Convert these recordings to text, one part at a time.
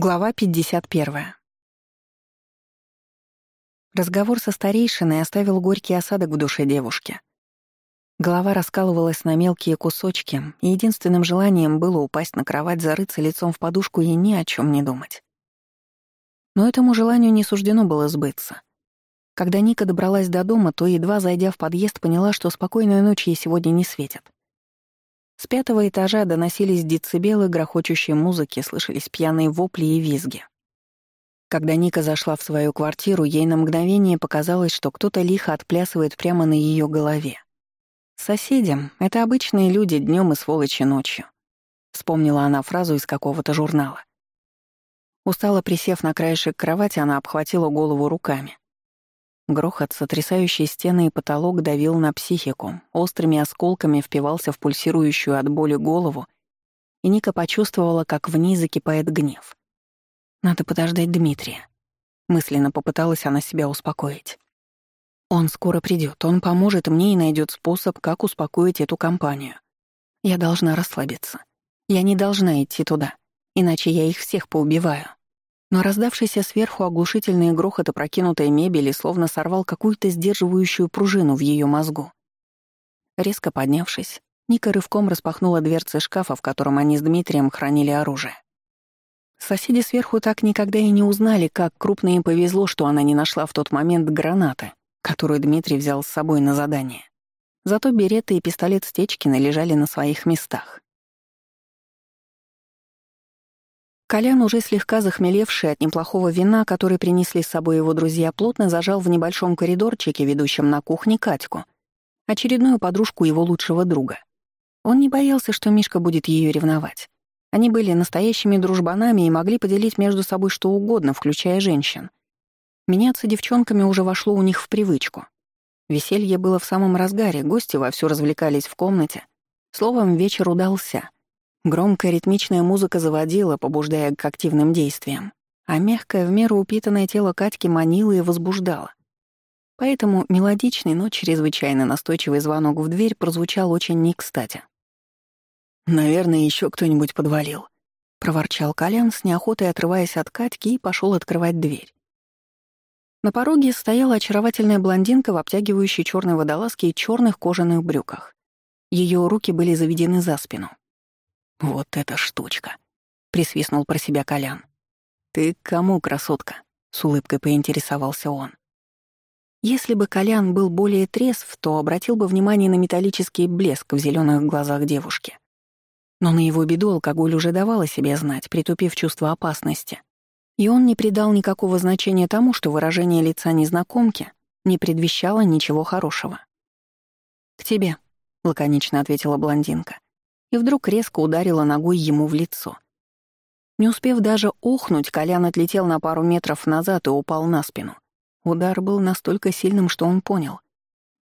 Глава 51. Разговор со старейшиной оставил горький осадок в душе девушки. Голова раскалывалась на мелкие кусочки, и единственным желанием было упасть на кровать, зарыться лицом в подушку и ни о чем не думать. Но этому желанию не суждено было сбыться. Когда Ника добралась до дома, то, едва зайдя в подъезд, поняла, что спокойной ночи ей сегодня не светит. С пятого этажа доносились децибелы грохочущей музыки, слышались пьяные вопли и визги. Когда Ника зашла в свою квартиру, ей на мгновение показалось, что кто-то лихо отплясывает прямо на ее голове. «Соседям — это обычные люди днем и сволочи ночью», — вспомнила она фразу из какого-то журнала. Устало присев на краешек кровати, она обхватила голову руками. Грохот, сотрясающий стены и потолок, давил на психику, острыми осколками впивался в пульсирующую от боли голову, и Ника почувствовала, как в ней закипает гнев. «Надо подождать Дмитрия», — мысленно попыталась она себя успокоить. «Он скоро придет, он поможет мне и найдет способ, как успокоить эту компанию. Я должна расслабиться. Я не должна идти туда, иначе я их всех поубиваю». Но раздавшийся сверху оглушительный грохот опрокинутой мебели словно сорвал какую-то сдерживающую пружину в ее мозгу. Резко поднявшись, Ника рывком распахнула дверцы шкафа, в котором они с Дмитрием хранили оружие. Соседи сверху так никогда и не узнали, как крупно им повезло, что она не нашла в тот момент гранаты, которую Дмитрий взял с собой на задание. Зато береты и пистолет Стечкина лежали на своих местах. Колян, уже слегка захмелевший от неплохого вина, который принесли с собой его друзья, плотно зажал в небольшом коридорчике, ведущем на кухне, Катьку, очередную подружку его лучшего друга. Он не боялся, что Мишка будет ее ревновать. Они были настоящими дружбанами и могли поделить между собой что угодно, включая женщин. Меняться девчонками уже вошло у них в привычку. Веселье было в самом разгаре, гости вовсю развлекались в комнате. Словом, вечер удался — Громкая ритмичная музыка заводила, побуждая к активным действиям, а мягкое в меру упитанное тело Катьки манило и возбуждало. Поэтому мелодичный, но чрезвычайно настойчивый звонок в дверь прозвучал очень не кстати. «Наверное, еще кто-нибудь подвалил», — проворчал Колян с неохотой отрываясь от Катьки и пошел открывать дверь. На пороге стояла очаровательная блондинка в обтягивающей черной водолазке и черных кожаных брюках. Ее руки были заведены за спину. «Вот эта штучка!» — присвистнул про себя Колян. «Ты кому, красотка?» — с улыбкой поинтересовался он. Если бы Колян был более трезв, то обратил бы внимание на металлический блеск в зеленых глазах девушки. Но на его беду алкоголь уже давал о себе знать, притупив чувство опасности. И он не придал никакого значения тому, что выражение лица незнакомки не предвещало ничего хорошего. «К тебе», — лаконично ответила блондинка и вдруг резко ударила ногой ему в лицо. Не успев даже охнуть, Колян отлетел на пару метров назад и упал на спину. Удар был настолько сильным, что он понял.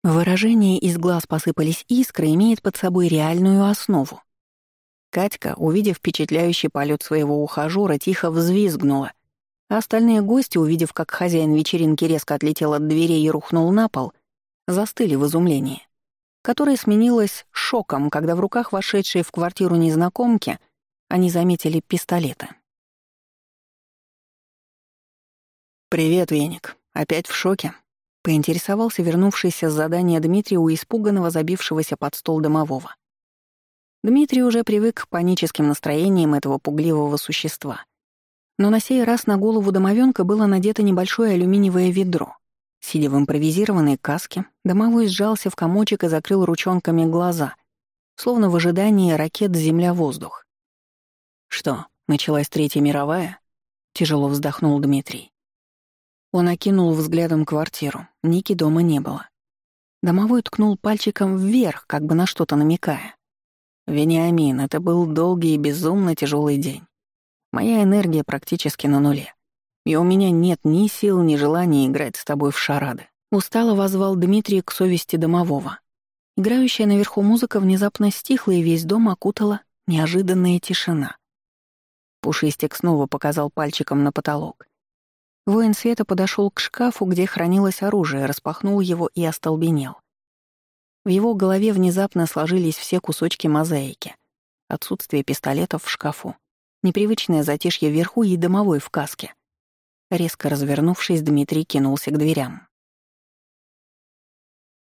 Выражение из глаз посыпались искры имеет под собой реальную основу. Катька, увидев впечатляющий полет своего ухажера, тихо взвизгнула. А остальные гости, увидев, как хозяин вечеринки резко отлетел от дверей и рухнул на пол, застыли в изумлении которое сменилась шоком, когда в руках вошедшие в квартиру незнакомки они заметили пистолеты. «Привет, Веник. Опять в шоке?» — поинтересовался вернувшийся с задания Дмитрий у испуганного забившегося под стол домового. Дмитрий уже привык к паническим настроениям этого пугливого существа. Но на сей раз на голову домовенка было надето небольшое алюминиевое ведро — Сидя в импровизированной каске, домовой сжался в комочек и закрыл ручонками глаза, словно в ожидании ракет «Земля-воздух». «Что, началась Третья мировая?» — тяжело вздохнул Дмитрий. Он окинул взглядом квартиру. Ники дома не было. Домовой ткнул пальчиком вверх, как бы на что-то намекая. «Вениамин, это был долгий и безумно тяжелый день. Моя энергия практически на нуле и у меня нет ни сил, ни желания играть с тобой в шарады». Устало возвал Дмитрий к совести домового. Играющая наверху музыка внезапно стихла, и весь дом окутала неожиданная тишина. Пушистик снова показал пальчиком на потолок. Воин света подошел к шкафу, где хранилось оружие, распахнул его и остолбенел. В его голове внезапно сложились все кусочки мозаики. Отсутствие пистолетов в шкафу, непривычное затишье вверху и домовой в каске — Резко развернувшись, Дмитрий кинулся к дверям.